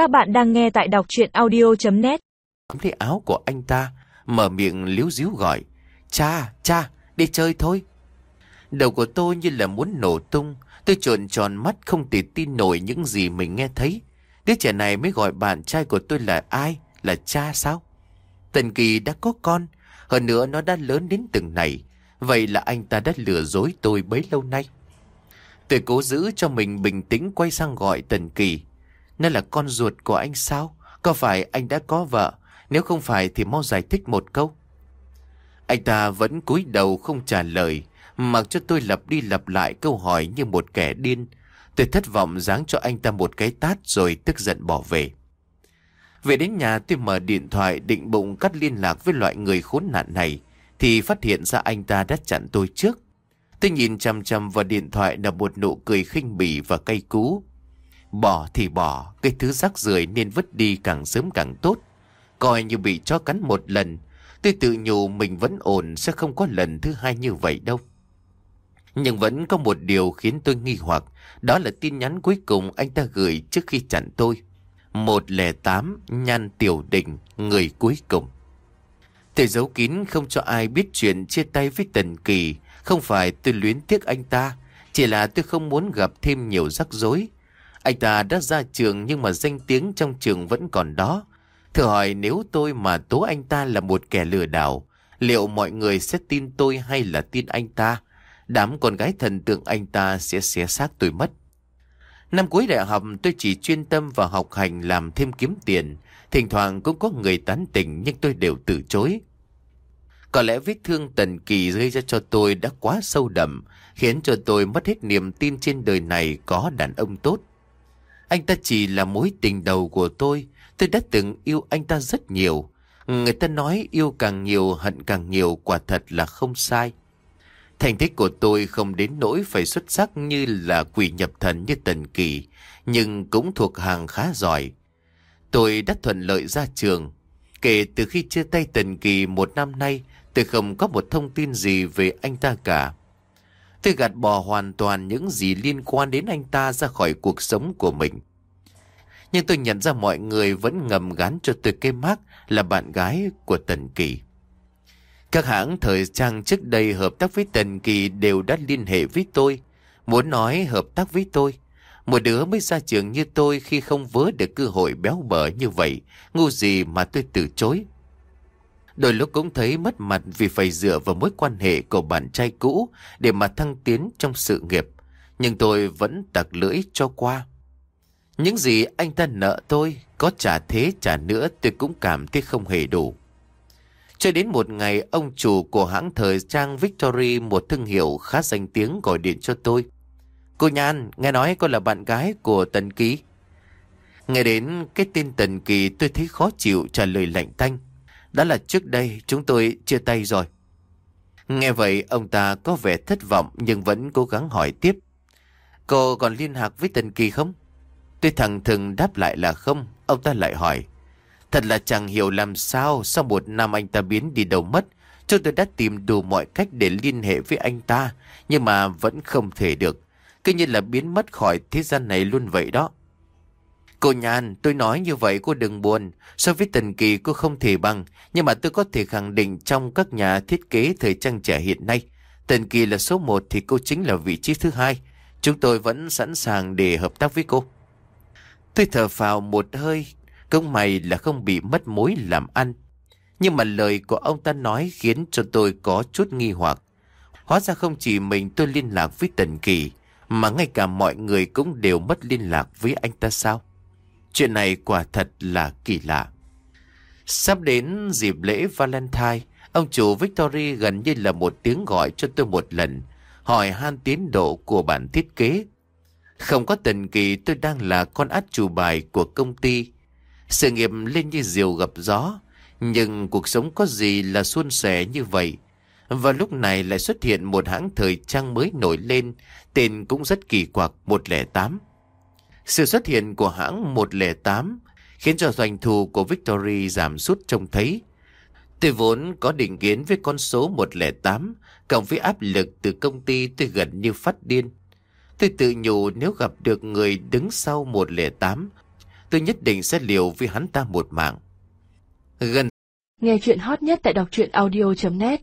Các bạn đang nghe tại đọc chuyện audio.net lấy áo của anh ta, mở miệng líu díu gọi. Cha, cha, đi chơi thôi. Đầu của tôi như là muốn nổ tung. Tôi trộn tròn mắt không thể tin nổi những gì mình nghe thấy. Đứa trẻ này mới gọi bạn trai của tôi là ai? Là cha sao? Tần Kỳ đã có con. Hơn nữa nó đã lớn đến từng này. Vậy là anh ta đã lừa dối tôi bấy lâu nay. Tôi cố giữ cho mình bình tĩnh quay sang gọi Tần Kỳ. Nó là con ruột của anh sao? Có phải anh đã có vợ? Nếu không phải thì mau giải thích một câu. Anh ta vẫn cúi đầu không trả lời, mặc cho tôi lặp đi lặp lại câu hỏi như một kẻ điên. Tôi thất vọng giáng cho anh ta một cái tát rồi tức giận bỏ về. Về đến nhà tôi mở điện thoại định bụng cắt liên lạc với loại người khốn nạn này, thì phát hiện ra anh ta đã chặn tôi trước. Tôi nhìn chăm chăm vào điện thoại là một nụ cười khinh bỉ và cay cú. Bỏ thì bỏ, cái thứ rác rưởi nên vứt đi càng sớm càng tốt. Coi như bị chó cắn một lần, tôi tự nhủ mình vẫn ổn sẽ không có lần thứ hai như vậy đâu. Nhưng vẫn có một điều khiến tôi nghi hoặc, đó là tin nhắn cuối cùng anh ta gửi trước khi chặn tôi. 108 Nhan Tiểu Đình, người cuối cùng. Tôi giấu kín không cho ai biết chuyện chia tay với Tần Kỳ, không phải tôi luyến tiếc anh ta, chỉ là tôi không muốn gặp thêm nhiều rắc rối. Anh ta đã ra trường nhưng mà danh tiếng trong trường vẫn còn đó. Thử hỏi nếu tôi mà tố anh ta là một kẻ lừa đảo, liệu mọi người sẽ tin tôi hay là tin anh ta? Đám con gái thần tượng anh ta sẽ xé xác tôi mất. Năm cuối đại học tôi chỉ chuyên tâm vào học hành làm thêm kiếm tiền. Thỉnh thoảng cũng có người tán tỉnh nhưng tôi đều từ chối. Có lẽ vết thương tần kỳ gây ra cho tôi đã quá sâu đậm, khiến cho tôi mất hết niềm tin trên đời này có đàn ông tốt. Anh ta chỉ là mối tình đầu của tôi, tôi đã từng yêu anh ta rất nhiều. Người ta nói yêu càng nhiều hận càng nhiều quả thật là không sai. Thành tích của tôi không đến nỗi phải xuất sắc như là quỷ nhập thần như Tần Kỳ, nhưng cũng thuộc hàng khá giỏi. Tôi đã thuận lợi ra trường. Kể từ khi chia tay Tần Kỳ một năm nay, tôi không có một thông tin gì về anh ta cả. Tôi gạt bỏ hoàn toàn những gì liên quan đến anh ta ra khỏi cuộc sống của mình. Nhưng tôi nhận ra mọi người vẫn ngầm gán cho tôi cái mác là bạn gái của Tần Kỳ. Các hãng thời trang trước đây hợp tác với Tần Kỳ đều đã liên hệ với tôi. Muốn nói hợp tác với tôi. Một đứa mới ra trường như tôi khi không vớ được cơ hội béo bở như vậy. Ngu gì mà tôi từ chối. Đôi lúc cũng thấy mất mặt vì phải dựa vào mối quan hệ của bạn trai cũ để mà thăng tiến trong sự nghiệp. Nhưng tôi vẫn tặc lưỡi cho qua. Những gì anh ta nợ tôi, có trả thế trả nữa tôi cũng cảm thấy không hề đủ. Cho đến một ngày, ông chủ của hãng thời trang Victory, một thương hiệu khá danh tiếng gọi điện cho tôi. Cô Nhan, nghe nói cô là bạn gái của Tần Kỳ. Nghe đến cái tên Tần Kỳ tôi thấy khó chịu trả lời lạnh tanh. Đó là trước đây chúng tôi chia tay rồi. Nghe vậy, ông ta có vẻ thất vọng nhưng vẫn cố gắng hỏi tiếp. Cô còn liên lạc với Tần Kỳ không? Tuy thằng thường đáp lại là không. Ông ta lại hỏi. Thật là chẳng hiểu làm sao sau một năm anh ta biến đi đâu mất. Chúng tôi đã tìm đủ mọi cách để liên hệ với anh ta. Nhưng mà vẫn không thể được. Cứ như là biến mất khỏi thế gian này luôn vậy đó. Cô Nhan, tôi nói như vậy cô đừng buồn. So với Tần Kỳ cô không thể bằng. Nhưng mà tôi có thể khẳng định trong các nhà thiết kế thời trang trẻ hiện nay. Tần Kỳ là số 1 thì cô chính là vị trí thứ hai. Chúng tôi vẫn sẵn sàng để hợp tác với cô. Tôi thở phào một hơi. Công mày là không bị mất mối làm ăn. Nhưng mà lời của ông ta nói khiến cho tôi có chút nghi hoặc. Hóa ra không chỉ mình tôi liên lạc với Tần Kỳ, mà ngay cả mọi người cũng đều mất liên lạc với anh ta sao? Chuyện này quả thật là kỳ lạ. Sắp đến dịp lễ Valentine, ông chủ Victory gần như là một tiếng gọi cho tôi một lần, hỏi han tiến độ của bản thiết kế. Không có tần kỳ tôi đang là con át chủ bài của công ty. Sự nghiệp lên như diều gặp gió, nhưng cuộc sống có gì là suôn sẻ như vậy. Và lúc này lại xuất hiện một hãng thời trang mới nổi lên, tên cũng rất kỳ quặc 108. Sự xuất hiện của hãng 108 khiến cho doanh thu của Victory giảm sút trông thấy. Tôi vốn có định kiến với con số 108, cộng với áp lực từ công ty tôi gần như phát điên. Tôi tự nhủ nếu gặp được người đứng sau 108, tôi nhất định sẽ liều với hắn ta một mạng. Gần Nghe chuyện hot nhất tại đọc truyện audio.net